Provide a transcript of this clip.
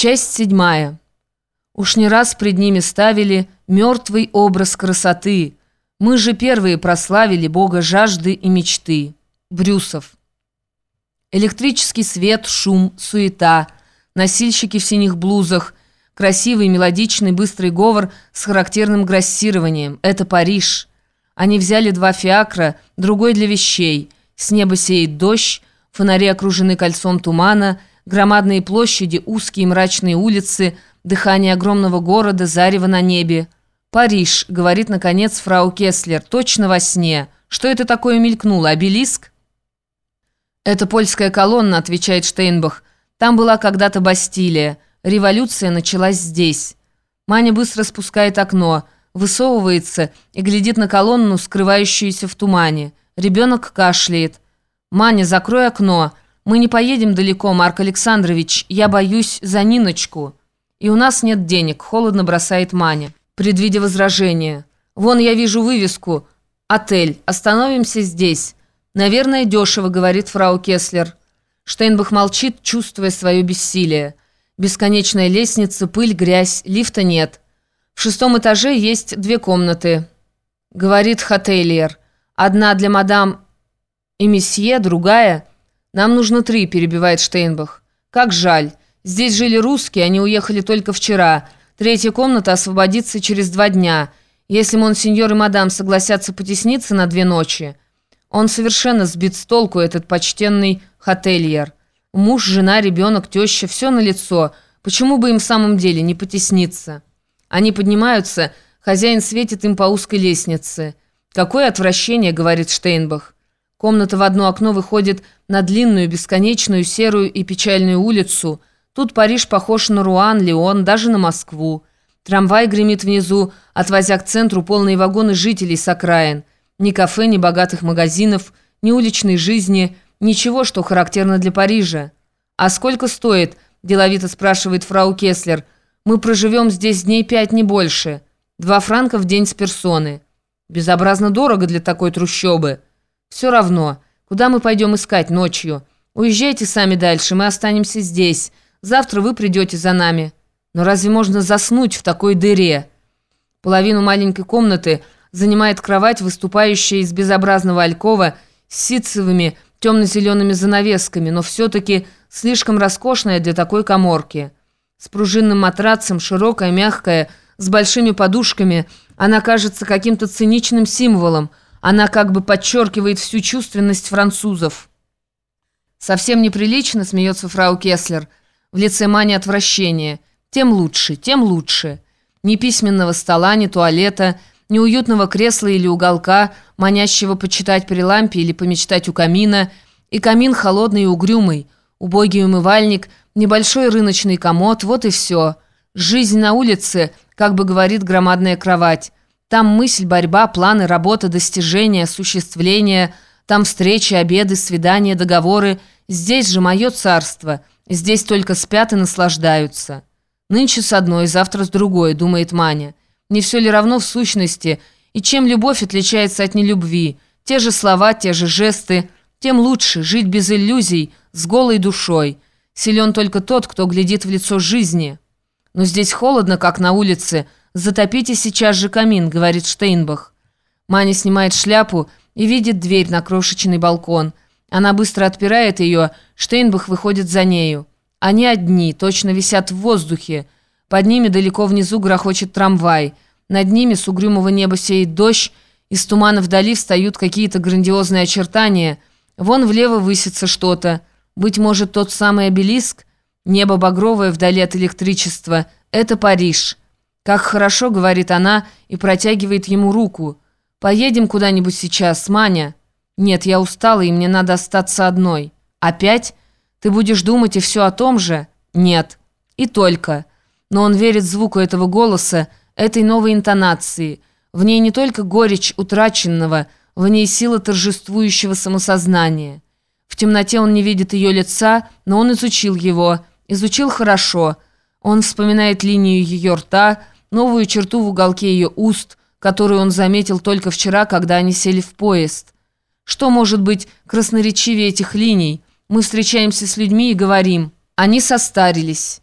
Часть седьмая. Уж не раз пред ними ставили мертвый образ красоты. Мы же первые прославили Бога жажды и мечты. Брюсов. Электрический свет, шум, суета, носильщики в синих блузах, красивый, мелодичный, быстрый говор с характерным грассированием. Это Париж. Они взяли два фиакра, другой для вещей. С неба сеет дождь, фонари окружены кольцом тумана, громадные площади, узкие мрачные улицы, дыхание огромного города, зарево на небе. «Париж», — говорит, наконец, фрау Кеслер, — «точно во сне. Что это такое мелькнуло? Обелиск?» «Это польская колонна», — отвечает Штейнбах. «Там была когда-то Бастилия. Революция началась здесь». Маня быстро спускает окно, высовывается и глядит на колонну, скрывающуюся в тумане. Ребенок кашляет. «Маня, закрой окно. Мы не поедем далеко, Марк Александрович. Я боюсь за Ниночку». «И у нас нет денег», — холодно бросает Маня, предвидя возражение. «Вон я вижу вывеску. Отель. Остановимся здесь». «Наверное, дешево», — говорит фрау Кеслер. Штейнбах молчит, чувствуя свое бессилие. Бесконечная лестница, пыль, грязь, лифта нет. В шестом этаже есть две комнаты. Говорит Хотельер. Одна для мадам и месье, другая... «Нам нужно три», — перебивает Штейнбах. «Как жаль. Здесь жили русские, они уехали только вчера. Третья комната освободится через два дня. Если монсеньор и мадам согласятся потесниться на две ночи...» Он совершенно сбит с толку, этот почтенный хотельер. Муж, жена, ребенок, теща, все на лицо. Почему бы им в самом деле не потесниться? Они поднимаются, хозяин светит им по узкой лестнице. «Какое отвращение», — говорит Штейнбах. Комната в одно окно выходит на длинную, бесконечную, серую и печальную улицу. Тут Париж похож на Руан, Леон, даже на Москву. Трамвай гремит внизу, отвозя к центру полные вагоны жителей с окраин. Ни кафе, ни богатых магазинов, ни уличной жизни, ничего, что характерно для Парижа. «А сколько стоит?» – деловито спрашивает фрау Кеслер. «Мы проживем здесь дней пять, не больше. Два франка в день с персоны. Безобразно дорого для такой трущобы». «Все равно. Куда мы пойдем искать ночью? Уезжайте сами дальше, мы останемся здесь. Завтра вы придете за нами. Но разве можно заснуть в такой дыре?» Половину маленькой комнаты занимает кровать, выступающая из безобразного алькова с ситцевыми темно-зелеными занавесками, но все-таки слишком роскошная для такой коморки. С пружинным матрацем, широкая, мягкая, с большими подушками, она кажется каким-то циничным символом – она как бы подчеркивает всю чувственность французов. Совсем неприлично, смеется фрау Кеслер, в лице мани отвращения. Тем лучше, тем лучше. Ни письменного стола, ни туалета, ни уютного кресла или уголка, манящего почитать при лампе или помечтать у камина, и камин холодный и угрюмый, убогий умывальник, небольшой рыночный комод, вот и все. Жизнь на улице, как бы говорит громадная кровать. Там мысль, борьба, планы, работа, достижения, осуществление. Там встречи, обеды, свидания, договоры. Здесь же мое царство. Здесь только спят и наслаждаются. Нынче с одной, завтра с другой, думает Маня. Не все ли равно в сущности? И чем любовь отличается от нелюбви? Те же слова, те же жесты. Тем лучше жить без иллюзий, с голой душой. Силен только тот, кто глядит в лицо жизни. Но здесь холодно, как на улице, «Затопите сейчас же камин», — говорит Штейнбах. Маня снимает шляпу и видит дверь на крошечный балкон. Она быстро отпирает ее, Штейнбах выходит за нею. Они одни, точно висят в воздухе. Под ними далеко внизу грохочет трамвай. Над ними с угрюмого неба сеет дождь, из тумана вдали встают какие-то грандиозные очертания. Вон влево высится что-то. Быть может, тот самый обелиск? Небо багровое вдали от электричества. Это Париж. «Как хорошо», — говорит она и протягивает ему руку. «Поедем куда-нибудь сейчас, Маня?» «Нет, я устала, и мне надо остаться одной». «Опять? Ты будешь думать и все о том же?» «Нет». «И только». Но он верит звуку этого голоса, этой новой интонации. В ней не только горечь утраченного, в ней сила торжествующего самосознания. В темноте он не видит ее лица, но он изучил его, изучил хорошо. Он вспоминает линию ее рта, новую черту в уголке ее уст, которую он заметил только вчера, когда они сели в поезд. Что может быть красноречивее этих линий? Мы встречаемся с людьми и говорим, они состарились».